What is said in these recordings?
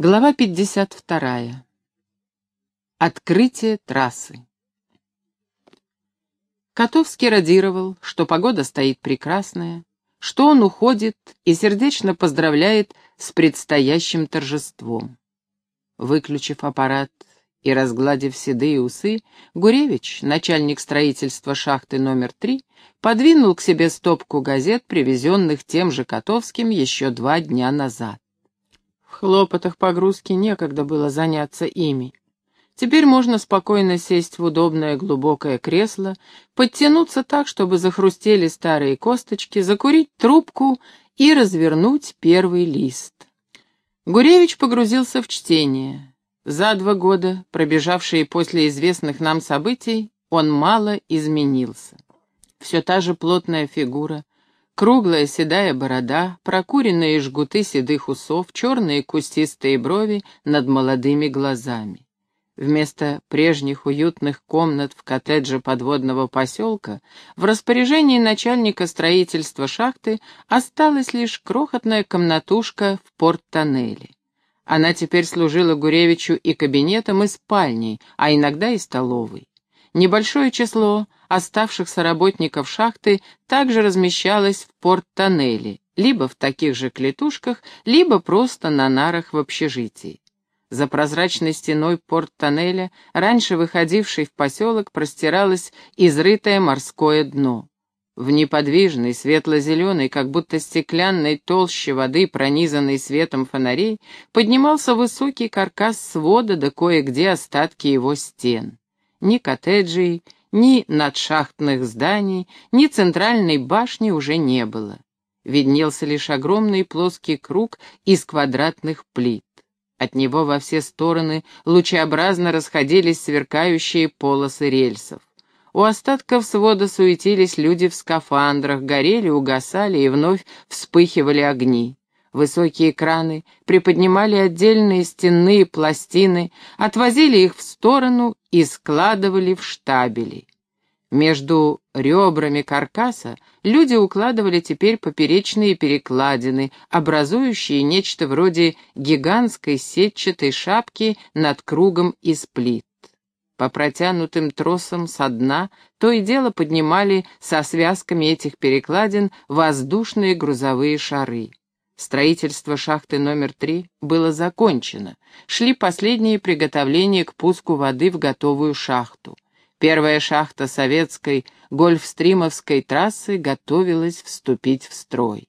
Глава 52. Открытие трассы. Котовский радировал, что погода стоит прекрасная, что он уходит и сердечно поздравляет с предстоящим торжеством. Выключив аппарат и разгладив седые усы, Гуревич, начальник строительства шахты номер три, подвинул к себе стопку газет, привезенных тем же Котовским еще два дня назад. Хлопотах погрузки некогда было заняться ими. Теперь можно спокойно сесть в удобное глубокое кресло, подтянуться так, чтобы захрустели старые косточки, закурить трубку и развернуть первый лист. Гуревич погрузился в чтение. За два года, пробежавшие после известных нам событий, он мало изменился. Все та же плотная фигура, Круглая седая борода, прокуренные жгуты седых усов, черные кустистые брови над молодыми глазами. Вместо прежних уютных комнат в коттедже подводного поселка в распоряжении начальника строительства шахты осталась лишь крохотная комнатушка в порт-тоннеле. Она теперь служила Гуревичу и кабинетом, и спальней, а иногда и столовой. Небольшое число оставшихся работников шахты также размещалось в порт-тоннеле, либо в таких же клетушках, либо просто на нарах в общежитии. За прозрачной стеной порт-тоннеля, раньше выходившей в поселок, простиралось изрытое морское дно. В неподвижной, светло-зеленой, как будто стеклянной толще воды, пронизанной светом фонарей, поднимался высокий каркас свода да кое-где остатки его стен. Ни коттеджей, ни надшахтных зданий, ни центральной башни уже не было. Виднелся лишь огромный плоский круг из квадратных плит. От него во все стороны лучеобразно расходились сверкающие полосы рельсов. У остатков свода суетились люди в скафандрах, горели, угасали и вновь вспыхивали огни. Высокие краны приподнимали отдельные стенные пластины, отвозили их в сторону и складывали в штабели. Между ребрами каркаса люди укладывали теперь поперечные перекладины, образующие нечто вроде гигантской сетчатой шапки над кругом из плит. По протянутым тросам со дна то и дело поднимали со связками этих перекладин воздушные грузовые шары. Строительство шахты номер три было закончено. Шли последние приготовления к пуску воды в готовую шахту. Первая шахта советской гольфстримовской трассы готовилась вступить в строй.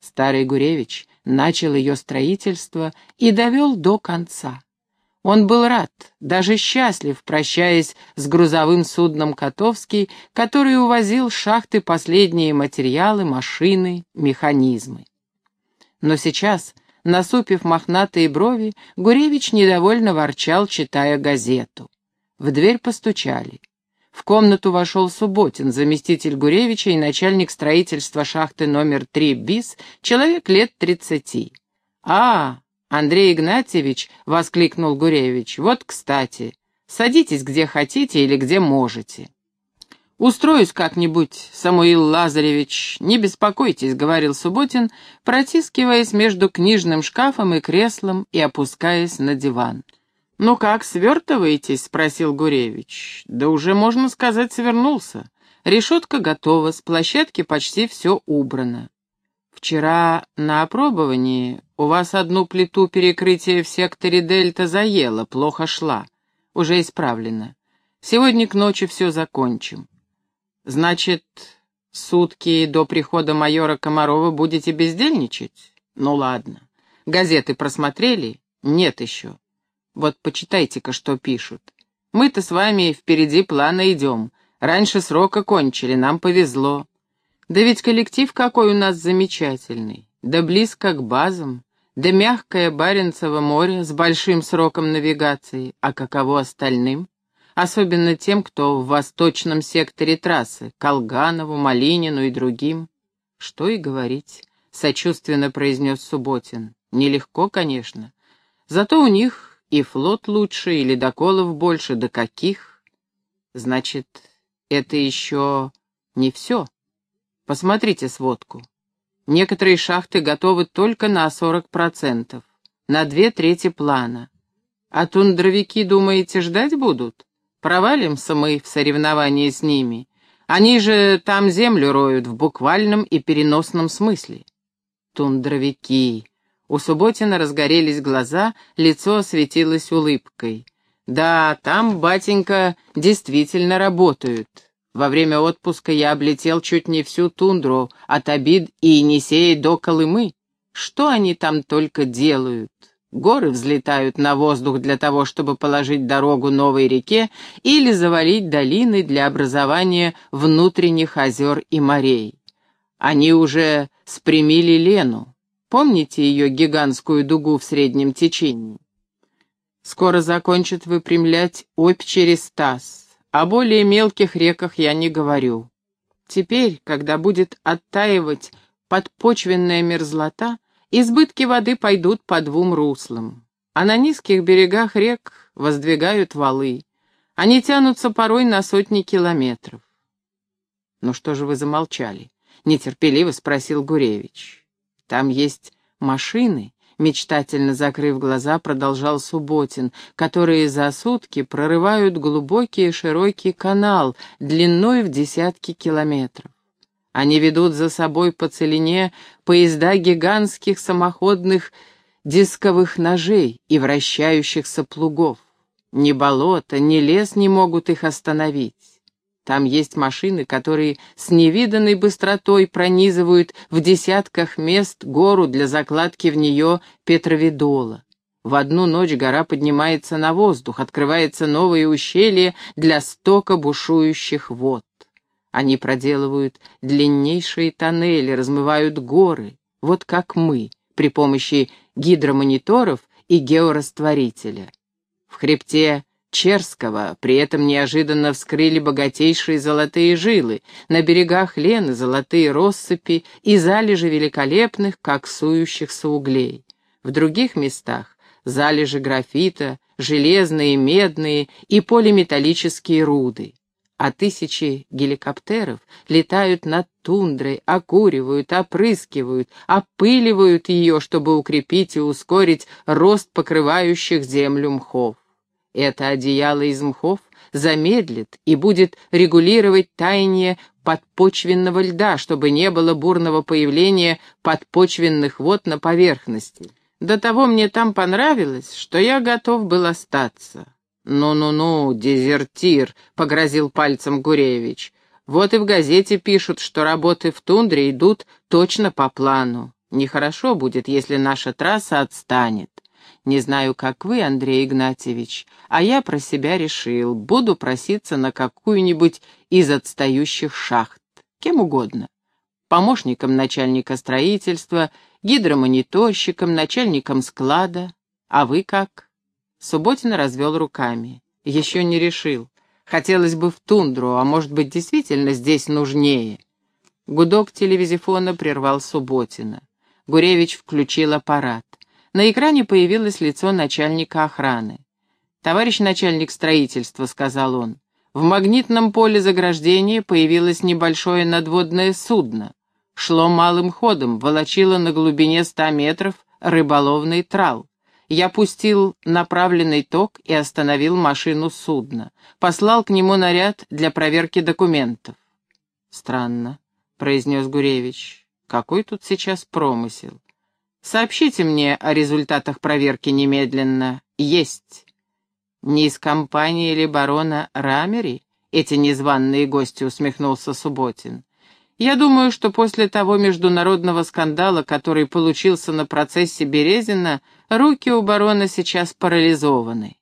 Старый Гуревич начал ее строительство и довел до конца. Он был рад, даже счастлив, прощаясь с грузовым судном «Котовский», который увозил шахты последние материалы, машины, механизмы. Но сейчас, насупив мохнатые брови, Гуревич недовольно ворчал, читая газету. В дверь постучали. В комнату вошел Субботин, заместитель Гуревича и начальник строительства шахты номер 3 БИС, человек лет тридцати. «А, Андрей Игнатьевич!» — воскликнул Гуревич. «Вот, кстати, садитесь где хотите или где можете». «Устроюсь как-нибудь, Самуил Лазаревич, не беспокойтесь», — говорил Субботин, протискиваясь между книжным шкафом и креслом и опускаясь на диван. «Ну как, свертываетесь?» — спросил Гуревич. «Да уже, можно сказать, свернулся. Решетка готова, с площадки почти все убрано. Вчера на опробовании у вас одну плиту перекрытия в секторе Дельта заело, плохо шла. Уже исправлено. Сегодня к ночи все закончим. Значит, сутки до прихода майора Комарова будете бездельничать? Ну ладно. Газеты просмотрели? Нет еще. Вот почитайте-ка, что пишут. Мы-то с вами впереди плана идем. Раньше срока кончили, нам повезло. Да ведь коллектив какой у нас замечательный. Да близко к базам. Да мягкое Баренцево море с большим сроком навигации. А каково остальным? Особенно тем, кто в восточном секторе трассы, Колганову, Малинину и другим. Что и говорить, сочувственно произнес Субботин. Нелегко, конечно. Зато у них и флот лучше, и ледоколов больше, да каких. Значит, это еще не все. Посмотрите сводку. Некоторые шахты готовы только на 40%. на две трети плана. А тундровики, думаете, ждать будут? Провалимся мы в соревновании с ними. Они же там землю роют в буквальном и переносном смысле. Тундровики. У Субботина разгорелись глаза, лицо осветилось улыбкой. Да, там, батенька, действительно работают. Во время отпуска я облетел чуть не всю тундру, от Обид и Енисея до Колымы. Что они там только делают? Горы взлетают на воздух для того, чтобы положить дорогу новой реке или завалить долины для образования внутренних озер и морей. Они уже спрямили Лену. Помните ее гигантскую дугу в среднем течении? Скоро закончат выпрямлять Обь через Таз. О более мелких реках я не говорю. Теперь, когда будет оттаивать подпочвенная мерзлота, Избытки воды пойдут по двум руслам, а на низких берегах рек воздвигают валы. Они тянутся порой на сотни километров. «Ну что же вы замолчали?» — нетерпеливо спросил Гуревич. «Там есть машины», — мечтательно закрыв глаза, продолжал Субботин, которые за сутки прорывают глубокий и широкий канал длиной в десятки километров. Они ведут за собой по целине поезда гигантских самоходных дисковых ножей и вращающихся плугов. Ни болото, ни лес не могут их остановить. Там есть машины, которые с невиданной быстротой пронизывают в десятках мест гору для закладки в нее петровидола. В одну ночь гора поднимается на воздух, открывается новое ущелье для стока бушующих вод. Они проделывают длиннейшие тоннели, размывают горы, вот как мы, при помощи гидромониторов и георастворителя. В хребте Черского при этом неожиданно вскрыли богатейшие золотые жилы, на берегах Лены золотые россыпи и залежи великолепных, как сующихся углей. В других местах залежи графита, железные, медные и полиметаллические руды а тысячи геликоптеров летают над тундрой, окуривают, опрыскивают, опыливают ее, чтобы укрепить и ускорить рост покрывающих землю мхов. Это одеяло из мхов замедлит и будет регулировать таяние подпочвенного льда, чтобы не было бурного появления подпочвенных вод на поверхности. До того мне там понравилось, что я готов был остаться. «Ну-ну-ну, дезертир», — погрозил пальцем Гуревич. «Вот и в газете пишут, что работы в тундре идут точно по плану. Нехорошо будет, если наша трасса отстанет. Не знаю, как вы, Андрей Игнатьевич, а я про себя решил, буду проситься на какую-нибудь из отстающих шахт, кем угодно. Помощником начальника строительства, гидромониторщиком, начальником склада. А вы как?» Субботин развел руками. Еще не решил. Хотелось бы в тундру, а может быть, действительно здесь нужнее. Гудок телевизифона прервал Субботина. Гуревич включил аппарат. На экране появилось лицо начальника охраны. «Товарищ начальник строительства», — сказал он, — «в магнитном поле заграждения появилось небольшое надводное судно. Шло малым ходом, волочило на глубине ста метров рыболовный трал. Я пустил направленный ток и остановил машину судна. Послал к нему наряд для проверки документов. «Странно», — произнес Гуревич. «Какой тут сейчас промысел? Сообщите мне о результатах проверки немедленно. Есть». «Не из компании или барона Рамери?» Эти незваные гости усмехнулся Субботин. Я думаю, что после того международного скандала, который получился на процессе Березина, руки у барона сейчас парализованы.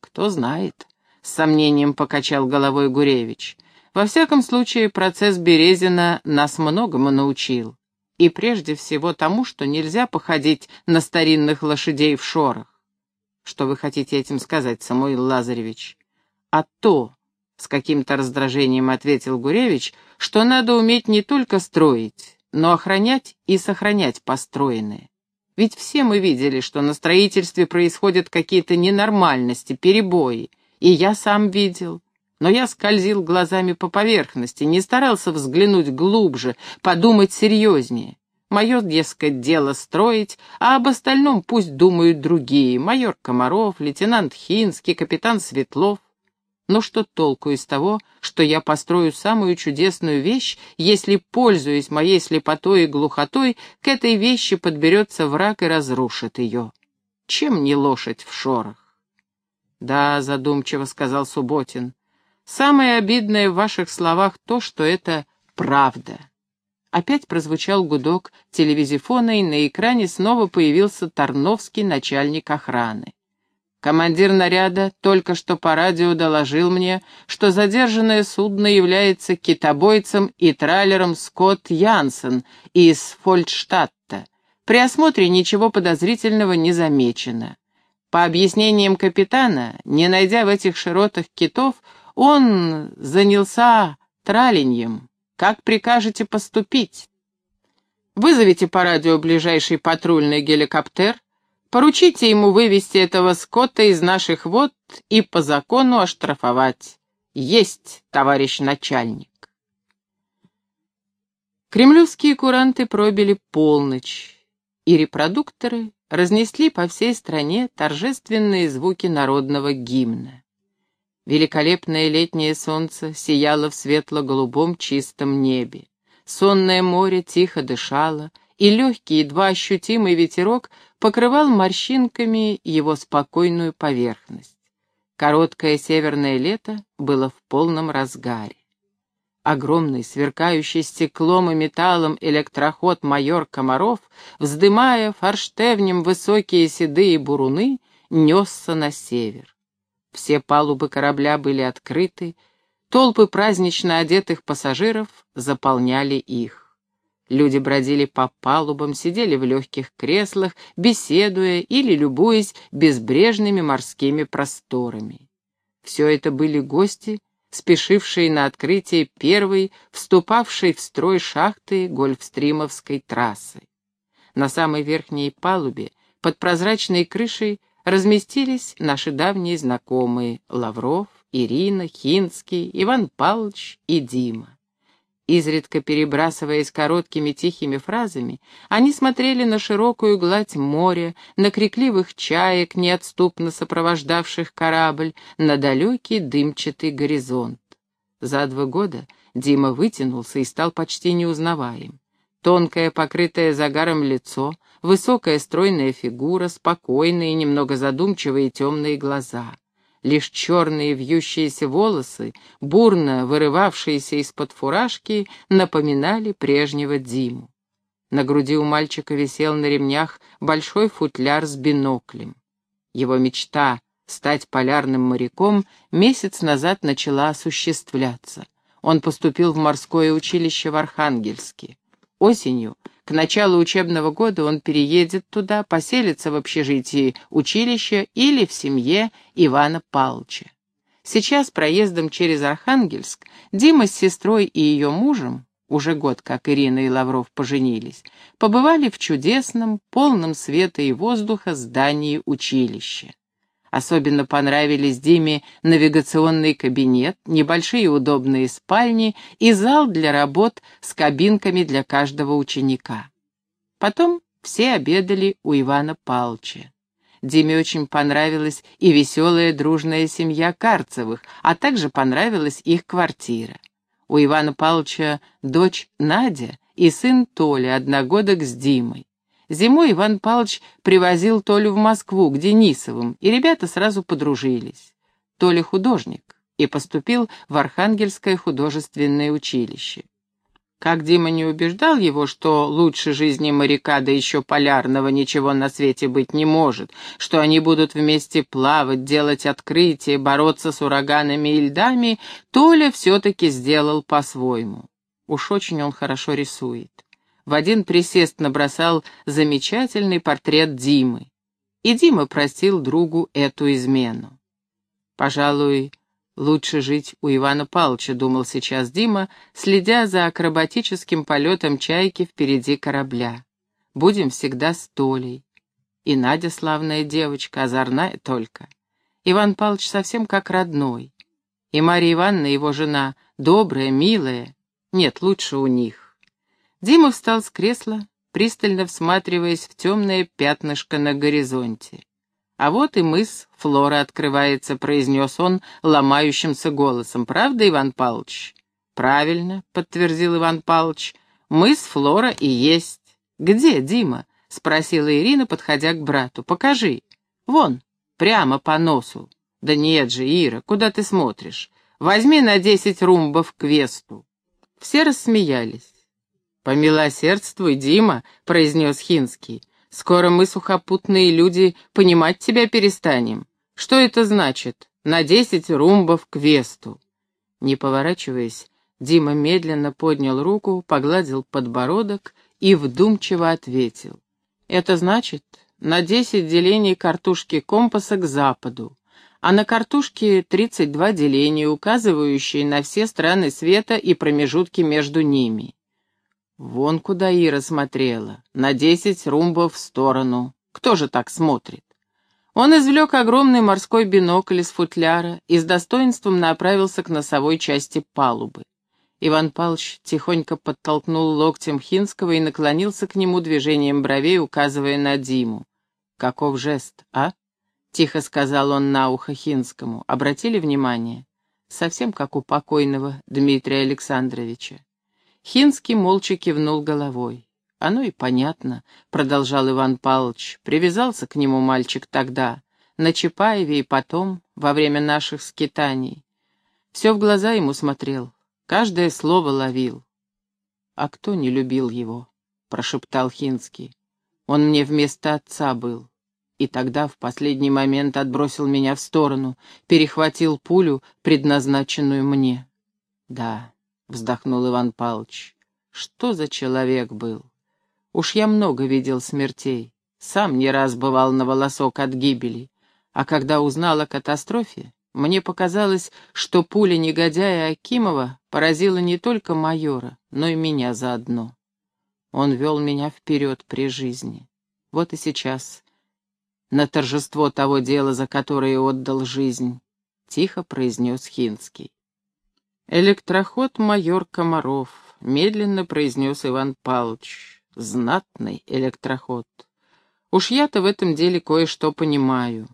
Кто знает, — с сомнением покачал головой Гуревич. Во всяком случае, процесс Березина нас многому научил. И прежде всего тому, что нельзя походить на старинных лошадей в шорах. Что вы хотите этим сказать, Самуил Лазаревич? А то, — с каким-то раздражением ответил Гуревич, — что надо уметь не только строить, но охранять и сохранять построенное. Ведь все мы видели, что на строительстве происходят какие-то ненормальности, перебои, и я сам видел. Но я скользил глазами по поверхности, не старался взглянуть глубже, подумать серьезнее. Мое, дескать, дело строить, а об остальном пусть думают другие. Майор Комаров, лейтенант Хинский, капитан Светлов. Но что толку из того, что я построю самую чудесную вещь, если, пользуясь моей слепотой и глухотой, к этой вещи подберется враг и разрушит ее? Чем не лошадь в шорах? Да, задумчиво сказал Субботин, самое обидное в ваших словах то, что это правда. Опять прозвучал гудок телевизифона, и на экране снова появился Тарновский, начальник охраны. Командир наряда только что по радио доложил мне, что задержанное судно является китобойцем и траллером Скотт Янсен из Фольдштадта. При осмотре ничего подозрительного не замечено. По объяснениям капитана, не найдя в этих широтах китов, он занялся траленьем. Как прикажете поступить? Вызовите по радио ближайший патрульный геликоптер, Поручите ему вывести этого скота из наших вод и по закону оштрафовать. Есть, товарищ начальник. Кремлевские куранты пробили полночь, и репродукторы разнесли по всей стране торжественные звуки народного гимна. Великолепное летнее солнце сияло в светло-голубом чистом небе. Сонное море тихо дышало, и легкий, едва ощутимый ветерок покрывал морщинками его спокойную поверхность. Короткое северное лето было в полном разгаре. Огромный, сверкающий стеклом и металлом электроход майор Комаров, вздымая форштевнем высокие седые буруны, несся на север. Все палубы корабля были открыты, толпы празднично одетых пассажиров заполняли их. Люди бродили по палубам, сидели в легких креслах, беседуя или любуясь безбрежными морскими просторами. Все это были гости, спешившие на открытие первой, вступавшей в строй шахты Гольфстримовской трассы. На самой верхней палубе, под прозрачной крышей, разместились наши давние знакомые Лавров, Ирина, Хинский, Иван Павлович и Дима. Изредка перебрасываясь короткими тихими фразами, они смотрели на широкую гладь моря, на крикливых чаек, неотступно сопровождавших корабль, на далекий дымчатый горизонт. За два года Дима вытянулся и стал почти неузнаваем. Тонкое, покрытое загаром лицо, высокая стройная фигура, спокойные, немного задумчивые темные глаза — Лишь черные вьющиеся волосы, бурно вырывавшиеся из-под фуражки, напоминали прежнего Диму. На груди у мальчика висел на ремнях большой футляр с биноклем. Его мечта — стать полярным моряком месяц назад начала осуществляться. Он поступил в морское училище в Архангельске. Осенью к началу учебного года он переедет туда, поселится в общежитии училища или в семье Ивана Палча. Сейчас проездом через Архангельск Дима с сестрой и ее мужем, уже год как Ирина и Лавров поженились, побывали в чудесном, полном света и воздуха здании училища. Особенно понравились Диме навигационный кабинет, небольшие удобные спальни и зал для работ с кабинками для каждого ученика. Потом все обедали у Ивана Палча. Диме очень понравилась и веселая дружная семья Карцевых, а также понравилась их квартира. У Ивана Павловича дочь Надя и сын Толя, одногодок с Димой. Зимой Иван Павлович привозил Толю в Москву, к Денисовым, и ребята сразу подружились. Толя художник и поступил в Архангельское художественное училище. Как Дима не убеждал его, что лучше жизни моряка, да еще полярного, ничего на свете быть не может, что они будут вместе плавать, делать открытия, бороться с ураганами и льдами, Толя все-таки сделал по-своему. Уж очень он хорошо рисует в один присест набросал замечательный портрет Димы. И Дима простил другу эту измену. Пожалуй, лучше жить у Ивана Павловича, думал сейчас Дима, следя за акробатическим полетом чайки впереди корабля. Будем всегда с Толей. И Надя славная девочка, озорная только. Иван Павлович совсем как родной. И Марья Ивановна, его жена, добрая, милая. Нет, лучше у них. Дима встал с кресла, пристально всматриваясь в темное пятнышко на горизонте. «А вот и мыс Флора открывается», — произнес он ломающимся голосом. «Правда, Иван Павлович?» «Правильно», — подтвердил Иван Павлович. «Мыс Флора и есть». «Где, Дима?» — спросила Ирина, подходя к брату. «Покажи». «Вон, прямо по носу». «Да нет же, Ира, куда ты смотришь? Возьми на десять румбов к весту». Все рассмеялись. «Помилосердствуй, Дима», — произнес Хинский. «Скоро мы, сухопутные люди, понимать тебя перестанем. Что это значит? На десять румбов к весту». Не поворачиваясь, Дима медленно поднял руку, погладил подбородок и вдумчиво ответил. «Это значит, на десять делений картушки компаса к западу, а на картушке 32 деления, указывающие на все страны света и промежутки между ними. Вон куда Ира смотрела, на десять румбов в сторону. Кто же так смотрит? Он извлек огромный морской бинокль из футляра и с достоинством направился к носовой части палубы. Иван Павлович тихонько подтолкнул локтем Хинского и наклонился к нему движением бровей, указывая на Диму. «Каков жест, а?» — тихо сказал он на ухо Хинскому. «Обратили внимание? Совсем как у покойного Дмитрия Александровича». Хинский молча кивнул головой. «Оно и понятно», — продолжал Иван Павлович. «Привязался к нему мальчик тогда, на Чапаеве и потом, во время наших скитаний. Все в глаза ему смотрел, Каждое слово ловил. «А кто не любил его?» — прошептал Хинский. «Он мне вместо отца был. И тогда в последний момент отбросил меня в сторону, перехватил пулю, предназначенную мне». «Да», — вздохнул Иван Павлович, — «что за человек был? Уж я много видел смертей, сам не раз бывал на волосок от гибели, а когда узнал о катастрофе, мне показалось, что пуля негодяя Акимова поразила не только майора, но и меня заодно. Он вел меня вперед при жизни. Вот и сейчас, на торжество того дела, за которое отдал жизнь, — тихо произнес Хинский. «Электроход майор Комаров», — медленно произнес Иван Павлович. «Знатный электроход. Уж я-то в этом деле кое-что понимаю.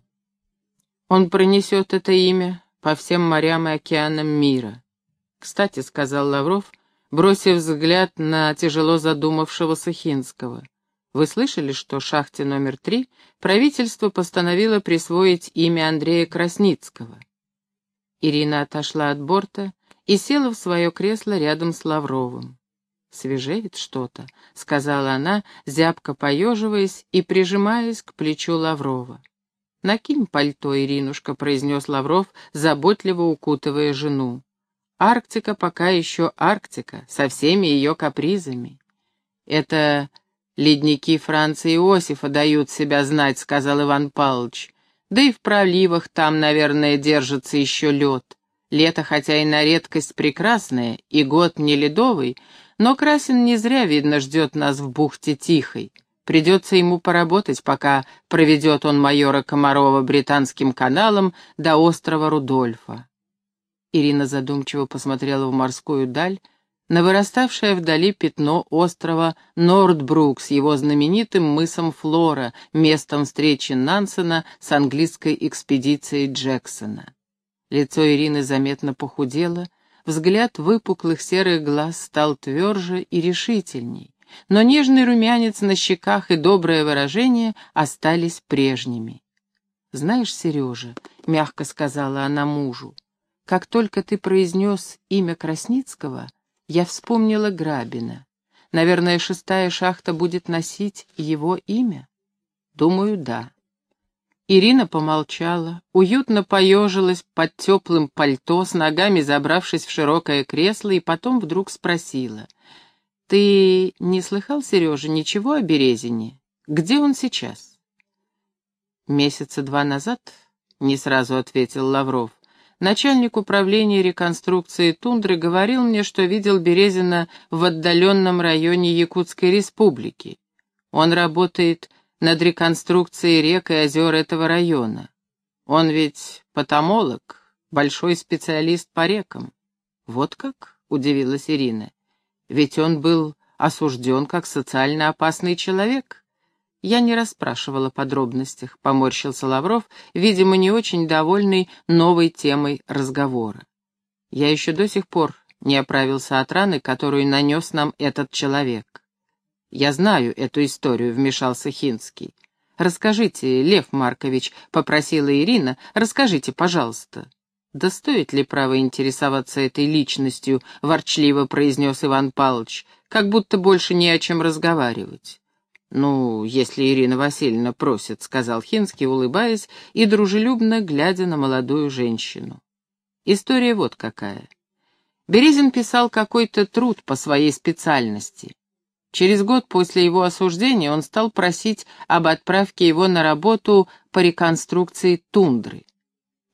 Он пронесет это имя по всем морям и океанам мира. Кстати, — сказал Лавров, бросив взгляд на тяжело задумавшегося Хинского. Вы слышали, что шахте номер три правительство постановило присвоить имя Андрея Красницкого? Ирина отошла от борта и села в свое кресло рядом с Лавровым. «Свежеет что-то», — сказала она, зябко поеживаясь и прижимаясь к плечу Лаврова. «Накинь пальто, Иринушка», — произнес Лавров, заботливо укутывая жену. «Арктика пока еще Арктика, со всеми ее капризами». «Это ледники Франции Иосифа дают себя знать», — сказал Иван Павлович. «Да и в проливах там, наверное, держится еще лед. Лето, хотя и на редкость прекрасное, и год не ледовый, но Красин не зря, видно, ждет нас в бухте Тихой. Придется ему поработать, пока проведет он майора Комарова британским каналом до острова Рудольфа. Ирина задумчиво посмотрела в морскую даль, на выраставшее вдали пятно острова Нордбрук с его знаменитым мысом Флора, местом встречи Нансена с английской экспедицией Джексона. Лицо Ирины заметно похудело, взгляд выпуклых серых глаз стал тверже и решительней но нежный румянец на щеках и доброе выражение остались прежними. «Знаешь, Сережа», — мягко сказала она мужу, — «как только ты произнес имя Красницкого, я вспомнила Грабина. Наверное, шестая шахта будет носить его имя?» «Думаю, да». Ирина помолчала, уютно поежилась под теплым пальто, с ногами забравшись в широкое кресло, и потом вдруг спросила — «Ты не слыхал, Сережа, ничего о Березине? Где он сейчас?» «Месяца два назад», — не сразу ответил Лавров, начальник управления реконструкции тундры говорил мне, что видел Березина в отдаленном районе Якутской республики. Он работает над реконструкцией рек и озер этого района. Он ведь потомолог, большой специалист по рекам. Вот как? — удивилась Ирина. Ведь он был осужден как социально опасный человек. Я не расспрашивала о подробностях, поморщился Лавров, видимо, не очень довольный новой темой разговора. Я еще до сих пор не оправился от раны, которую нанес нам этот человек. «Я знаю эту историю», — вмешался Хинский. «Расскажите, Лев Маркович», — попросила Ирина, — «расскажите, пожалуйста». «Да стоит ли право интересоваться этой личностью?» — ворчливо произнес Иван Павлович, как будто больше не о чем разговаривать. «Ну, если Ирина Васильевна просит», — сказал Хинский, улыбаясь и дружелюбно глядя на молодую женщину. История вот какая. Березин писал какой-то труд по своей специальности. Через год после его осуждения он стал просить об отправке его на работу по реконструкции тундры.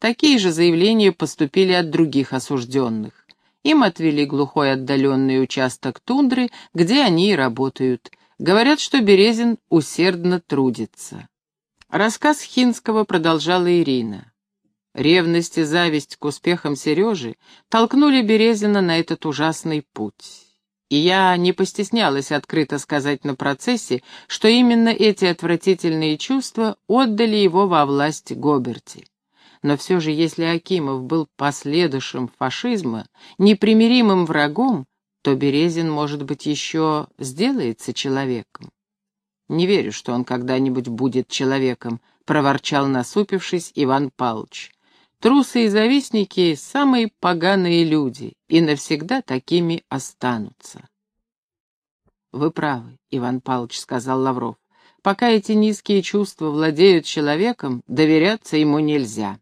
Такие же заявления поступили от других осужденных. Им отвели глухой отдаленный участок тундры, где они и работают. Говорят, что Березин усердно трудится. Рассказ Хинского продолжала Ирина. Ревность и зависть к успехам Сережи толкнули Березина на этот ужасный путь. И я не постеснялась открыто сказать на процессе, что именно эти отвратительные чувства отдали его во власть Гоберти. Но все же, если Акимов был последующим фашизма, непримиримым врагом, то Березин, может быть, еще сделается человеком. «Не верю, что он когда-нибудь будет человеком», — проворчал насупившись Иван Павлович. Трусы и завистники — самые поганые люди, и навсегда такими останутся. «Вы правы, Иван Павлович», — сказал Лавров. «Пока эти низкие чувства владеют человеком, доверяться ему нельзя.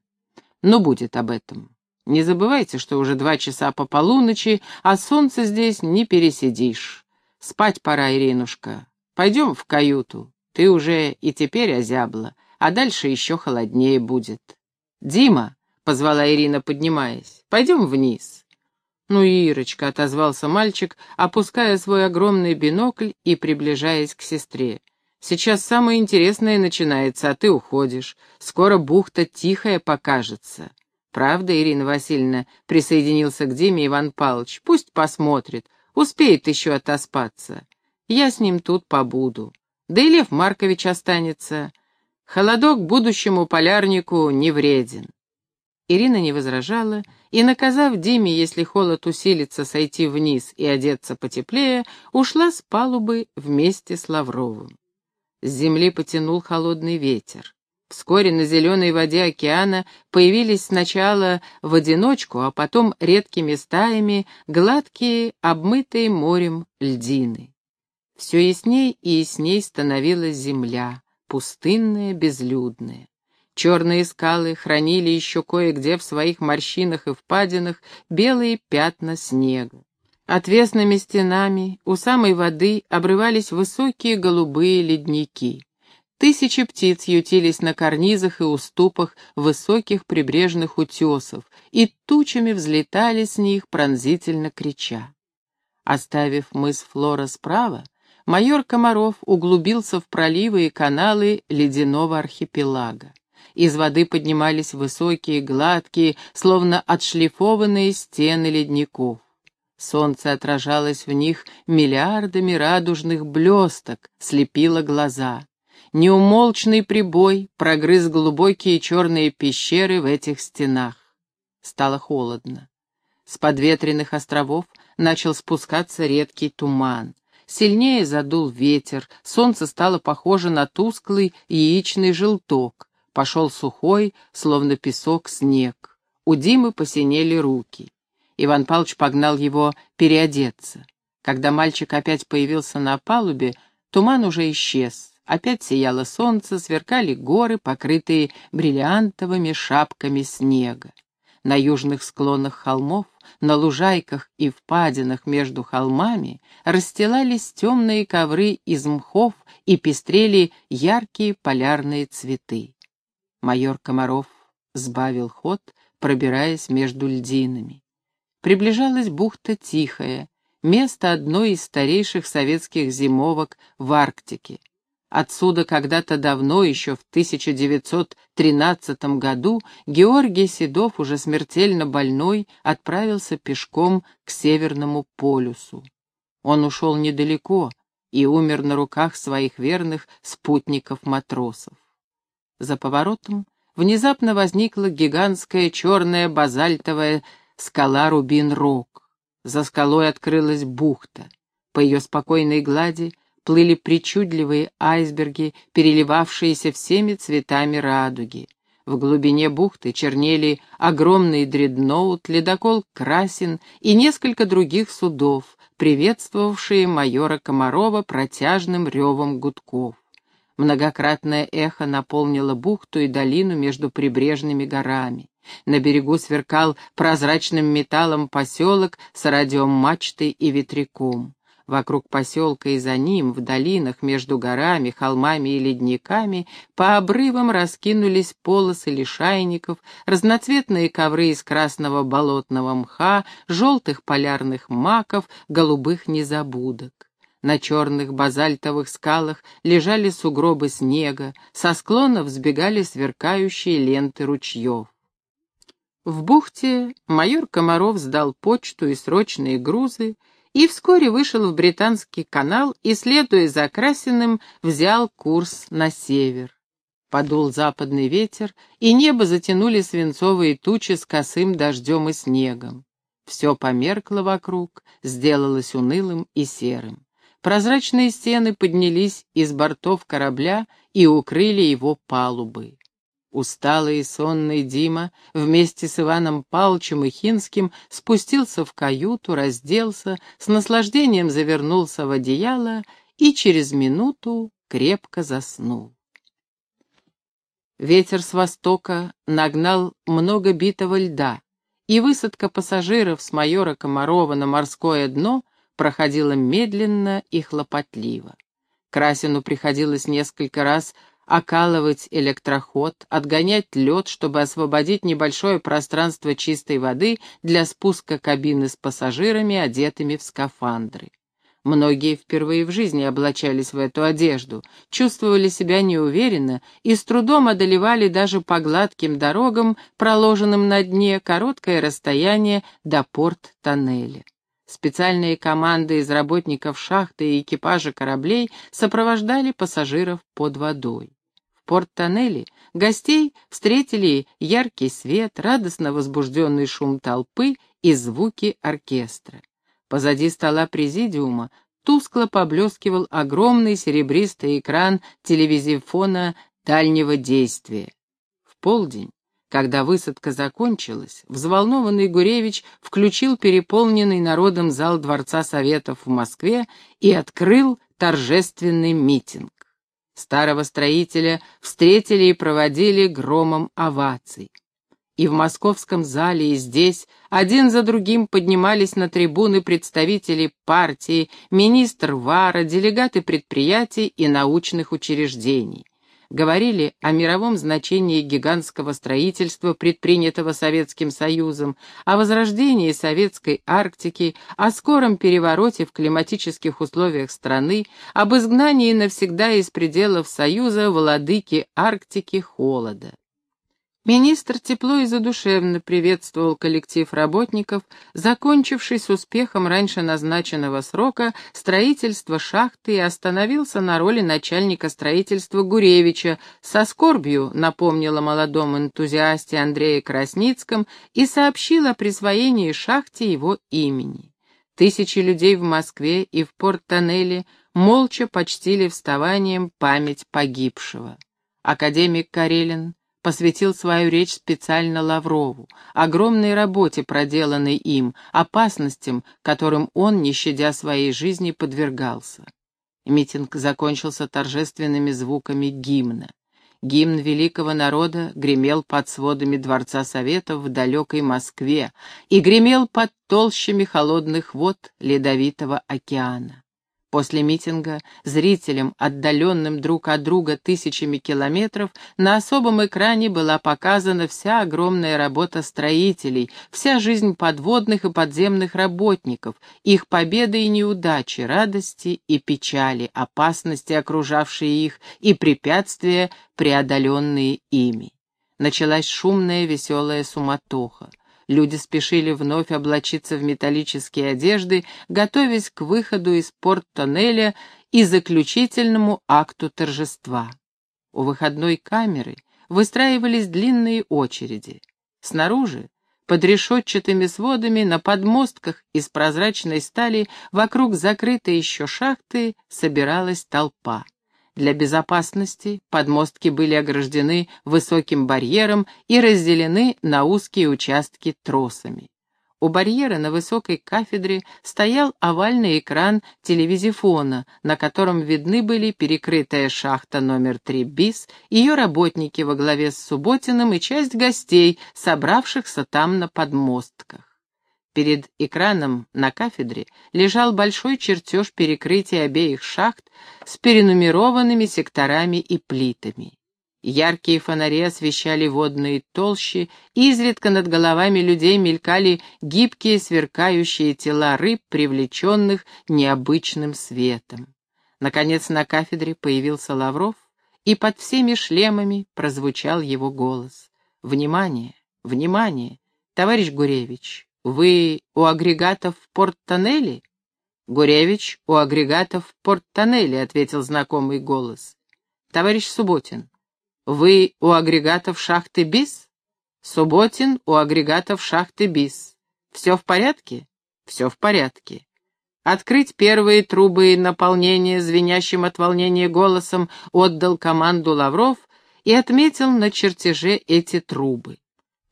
Но будет об этом. Не забывайте, что уже два часа по полуночи, а солнце здесь не пересидишь. Спать пора, Иринушка. Пойдем в каюту. Ты уже и теперь озябла, а дальше еще холоднее будет. Дима!» Позвала Ирина, поднимаясь. «Пойдем вниз». «Ну, Ирочка», — отозвался мальчик, опуская свой огромный бинокль и приближаясь к сестре. «Сейчас самое интересное начинается, а ты уходишь. Скоро бухта тихая покажется». «Правда, Ирина Васильевна?» — присоединился к Диме Иван Павлович. «Пусть посмотрит. Успеет еще отоспаться. Я с ним тут побуду. Да и Лев Маркович останется. Холодок будущему полярнику не вреден». Ирина не возражала, и, наказав Диме, если холод усилится, сойти вниз и одеться потеплее, ушла с палубы вместе с Лавровым. С земли потянул холодный ветер. Вскоре на зеленой воде океана появились сначала в одиночку, а потом редкими стаями гладкие, обмытые морем льдины. Все ясней и ясней становилась земля, пустынная, безлюдная. Черные скалы хранили еще кое-где в своих морщинах и впадинах белые пятна снега. Отвесными стенами у самой воды обрывались высокие голубые ледники. Тысячи птиц ютились на карнизах и уступах высоких прибрежных утесов и тучами взлетали с них, пронзительно крича. Оставив мыс Флора справа, майор Комаров углубился в проливы и каналы ледяного архипелага. Из воды поднимались высокие, гладкие, словно отшлифованные стены ледников. Солнце отражалось в них миллиардами радужных блесток, слепило глаза. Неумолчный прибой прогрыз глубокие черные пещеры в этих стенах. Стало холодно. С подветренных островов начал спускаться редкий туман. Сильнее задул ветер, солнце стало похоже на тусклый яичный желток. Пошел сухой, словно песок, снег. У Димы посинели руки. Иван Павлович погнал его переодеться. Когда мальчик опять появился на палубе, туман уже исчез. Опять сияло солнце, сверкали горы, покрытые бриллиантовыми шапками снега. На южных склонах холмов, на лужайках и впадинах между холмами расстилались темные ковры из мхов и пестрели яркие полярные цветы. Майор Комаров сбавил ход, пробираясь между льдинами. Приближалась бухта Тихая, место одной из старейших советских зимовок в Арктике. Отсюда когда-то давно, еще в 1913 году, Георгий Седов, уже смертельно больной, отправился пешком к Северному полюсу. Он ушел недалеко и умер на руках своих верных спутников-матросов. За поворотом внезапно возникла гигантская черная базальтовая скала Рубин-Рог. За скалой открылась бухта. По ее спокойной глади плыли причудливые айсберги, переливавшиеся всеми цветами радуги. В глубине бухты чернели огромный дредноут, ледокол «Красин» и несколько других судов, приветствовавшие майора Комарова протяжным ревом гудков. Многократное эхо наполнило бухту и долину между прибрежными горами. На берегу сверкал прозрачным металлом поселок с радиомачтой и ветряком. Вокруг поселка и за ним, в долинах между горами, холмами и ледниками, по обрывам раскинулись полосы лишайников, разноцветные ковры из красного болотного мха, желтых полярных маков, голубых незабудок. На черных базальтовых скалах лежали сугробы снега, со склонов сбегали сверкающие ленты ручьев. В бухте майор Комаров сдал почту и срочные грузы, и вскоре вышел в Британский канал и, следуя за Красиным, взял курс на север. Подул западный ветер, и небо затянули свинцовые тучи с косым дождем и снегом. Все померкло вокруг, сделалось унылым и серым. Прозрачные стены поднялись из бортов корабля и укрыли его палубы. Усталый и сонный Дима вместе с Иваном Палчем и Хинским спустился в каюту, разделся, с наслаждением завернулся в одеяло и через минуту крепко заснул. Ветер с востока нагнал много битого льда, и высадка пассажиров с майора Комарова на морское дно проходила медленно и хлопотливо. Красину приходилось несколько раз окалывать электроход, отгонять лед, чтобы освободить небольшое пространство чистой воды для спуска кабины с пассажирами, одетыми в скафандры. Многие впервые в жизни облачались в эту одежду, чувствовали себя неуверенно и с трудом одолевали даже по гладким дорогам, проложенным на дне, короткое расстояние до порт-тоннеля. Специальные команды из работников шахты и экипажа кораблей сопровождали пассажиров под водой порт-тоннеле гостей встретили яркий свет, радостно возбужденный шум толпы и звуки оркестра. Позади стола президиума тускло поблескивал огромный серебристый экран телевизифона дальнего действия. В полдень, когда высадка закончилась, взволнованный Гуревич включил переполненный народом зал Дворца Советов в Москве и открыл торжественный митинг. Старого строителя встретили и проводили громом оваций. И в московском зале, и здесь один за другим поднимались на трибуны представители партии, министр ВАРа, делегаты предприятий и научных учреждений говорили о мировом значении гигантского строительства, предпринятого Советским Союзом, о возрождении советской Арктики, о скором перевороте в климатических условиях страны, об изгнании навсегда из пределов Союза владыки Арктики холода. Министр тепло и задушевно приветствовал коллектив работников, закончивший с успехом раньше назначенного срока строительство шахты и остановился на роли начальника строительства Гуревича, со скорбью напомнил о молодом энтузиасте Андрее Красницком и сообщил о присвоении шахте его имени. Тысячи людей в Москве и в Порт-Тоннеле молча почтили вставанием память погибшего. Академик Карелин посвятил свою речь специально Лаврову, огромной работе, проделанной им, опасностям, которым он, не щадя своей жизни, подвергался. Митинг закончился торжественными звуками гимна. Гимн великого народа гремел под сводами Дворца Советов в далекой Москве и гремел под толщами холодных вод Ледовитого океана. После митинга зрителям, отдаленным друг от друга тысячами километров, на особом экране была показана вся огромная работа строителей, вся жизнь подводных и подземных работников, их победы и неудачи, радости и печали, опасности, окружавшие их, и препятствия, преодоленные ими. Началась шумная веселая суматоха. Люди спешили вновь облачиться в металлические одежды, готовясь к выходу из порт-тоннеля и заключительному акту торжества. У выходной камеры выстраивались длинные очереди. Снаружи, под решетчатыми сводами, на подмостках из прозрачной стали, вокруг закрытой еще шахты, собиралась толпа. Для безопасности подмостки были ограждены высоким барьером и разделены на узкие участки тросами. У барьера на высокой кафедре стоял овальный экран телевизифона, на котором видны были перекрытая шахта номер 3 БИС, ее работники во главе с Субботиным и часть гостей, собравшихся там на подмостках. Перед экраном на кафедре лежал большой чертеж перекрытия обеих шахт с перенумерованными секторами и плитами. Яркие фонари освещали водные толщи, изредка над головами людей мелькали гибкие сверкающие тела рыб, привлеченных необычным светом. Наконец на кафедре появился Лавров, и под всеми шлемами прозвучал его голос. «Внимание! Внимание! Товарищ Гуревич, вы у агрегатов в порт-тоннеле?» «Гуревич у агрегатов в порт-тоннеле», — ответил знакомый голос. «Товарищ Субботин, вы у агрегатов шахты БИС? Субботин у агрегатов шахты БИС. Все в порядке? Все в порядке. Открыть первые трубы наполнения звенящим от волнения голосом отдал команду Лавров и отметил на чертеже эти трубы.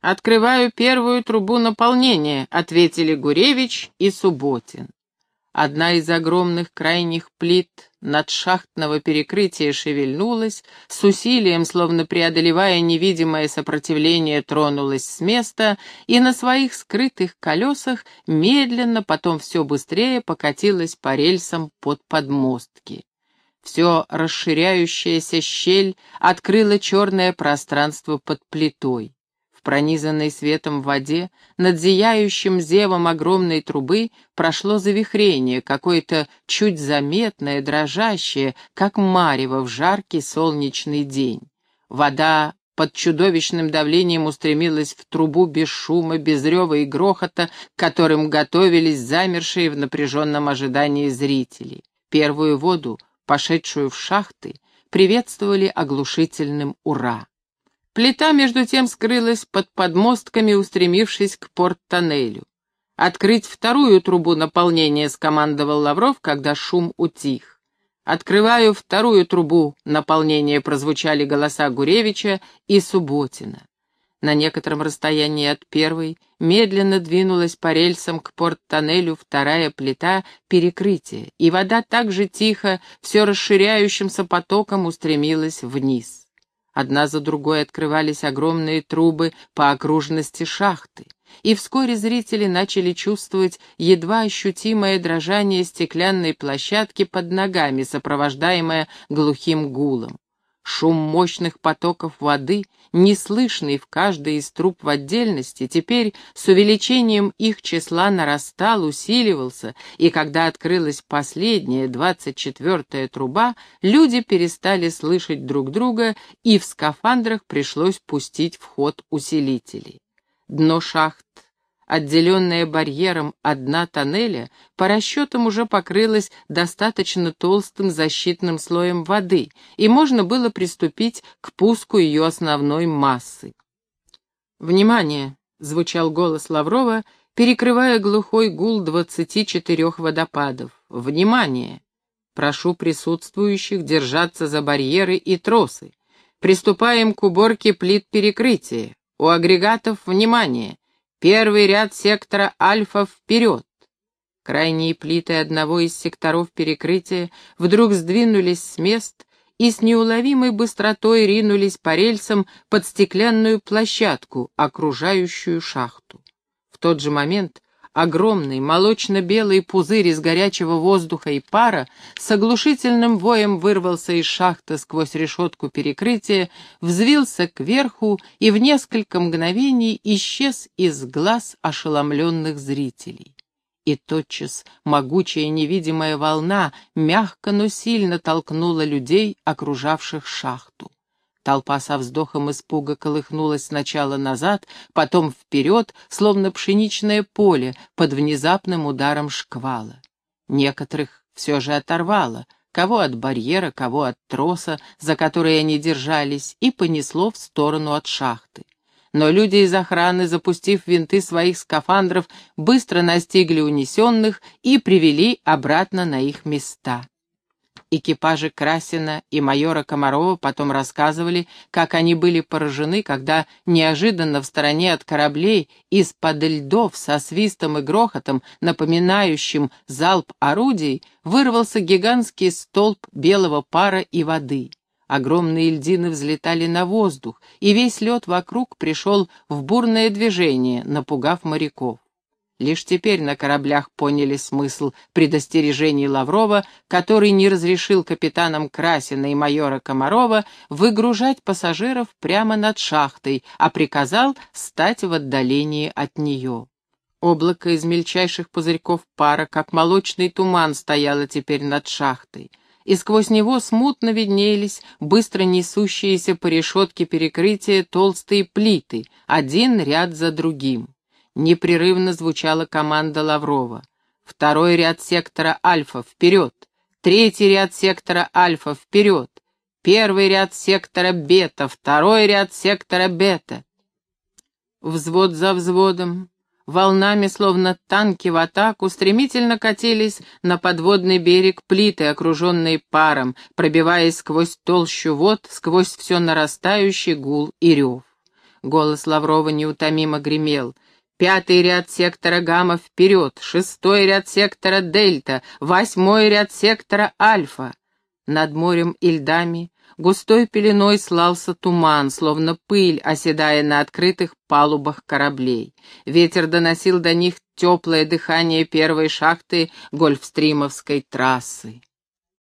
«Открываю первую трубу наполнения», — ответили Гуревич и Субботин. Одна из огромных крайних плит надшахтного перекрытия шевельнулась, с усилием, словно преодолевая невидимое сопротивление, тронулась с места и на своих скрытых колесах медленно, потом все быстрее покатилась по рельсам под подмостки. Все расширяющаяся щель открыла черное пространство под плитой пронизанной светом воде, над зияющим зевом огромной трубы прошло завихрение, какое-то чуть заметное, дрожащее, как марево в жаркий солнечный день. Вода под чудовищным давлением устремилась в трубу без шума, без рева и грохота, к которым готовились замершие в напряженном ожидании зрители. Первую воду, пошедшую в шахты, приветствовали оглушительным «Ура!». Плита, между тем, скрылась под подмостками, устремившись к порт-тоннелю. «Открыть вторую трубу наполнения», — скомандовал Лавров, когда шум утих. «Открываю вторую трубу наполнения», — прозвучали голоса Гуревича и Субботина. На некотором расстоянии от первой медленно двинулась по рельсам к порт-тоннелю вторая плита перекрытия, и вода также тихо, все расширяющимся потоком устремилась вниз. Одна за другой открывались огромные трубы по окружности шахты, и вскоре зрители начали чувствовать едва ощутимое дрожание стеклянной площадки под ногами, сопровождаемое глухим гулом. Шум мощных потоков воды, неслышный в каждой из труб в отдельности, теперь с увеличением их числа нарастал, усиливался, и когда открылась последняя, двадцать четвертая труба, люди перестали слышать друг друга, и в скафандрах пришлось пустить в ход усилителей. Дно шахт отделенная барьером одна тоннеля, по расчетам уже покрылась достаточно толстым защитным слоем воды, и можно было приступить к пуску ее основной массы. «Внимание!» — звучал голос Лаврова, перекрывая глухой гул двадцати четырех водопадов. «Внимание! Прошу присутствующих держаться за барьеры и тросы. Приступаем к уборке плит перекрытия. У агрегатов внимание!» Первый ряд сектора Альфа вперед. Крайние плиты одного из секторов перекрытия вдруг сдвинулись с мест и с неуловимой быстротой ринулись по рельсам под стеклянную площадку, окружающую шахту. В тот же момент Огромный молочно-белый пузырь из горячего воздуха и пара с оглушительным воем вырвался из шахты сквозь решетку перекрытия, взвился кверху и в несколько мгновений исчез из глаз ошеломленных зрителей. И тотчас могучая невидимая волна мягко, но сильно толкнула людей, окружавших шахту. Толпа со вздохом испуга колыхнулась сначала назад, потом вперед, словно пшеничное поле под внезапным ударом шквала. Некоторых все же оторвало, кого от барьера, кого от троса, за который они держались, и понесло в сторону от шахты. Но люди из охраны, запустив винты своих скафандров, быстро настигли унесенных и привели обратно на их места. Экипажи Красина и майора Комарова потом рассказывали, как они были поражены, когда неожиданно в стороне от кораблей из-под льдов со свистом и грохотом, напоминающим залп орудий, вырвался гигантский столб белого пара и воды. Огромные льдины взлетали на воздух, и весь лед вокруг пришел в бурное движение, напугав моряков. Лишь теперь на кораблях поняли смысл предостережений Лаврова, который не разрешил капитанам Красина и майора Комарова выгружать пассажиров прямо над шахтой, а приказал стать в отдалении от нее. Облако из мельчайших пузырьков пара, как молочный туман, стояло теперь над шахтой, и сквозь него смутно виднелись быстро несущиеся по решетке перекрытия толстые плиты, один ряд за другим. Непрерывно звучала команда Лаврова. Второй ряд сектора Альфа вперед. Третий ряд сектора Альфа вперед. Первый ряд сектора Бета. Второй ряд сектора Бета. Взвод за взводом, волнами, словно танки в атаку, стремительно катились на подводный берег плиты, окруженные паром, пробиваясь сквозь толщу вод, сквозь все нарастающий гул и рев. Голос Лаврова неутомимо гремел. Пятый ряд сектора гамма вперед, шестой ряд сектора дельта, восьмой ряд сектора альфа. Над морем и льдами густой пеленой слался туман, словно пыль, оседая на открытых палубах кораблей. Ветер доносил до них теплое дыхание первой шахты гольфстримовской трассы.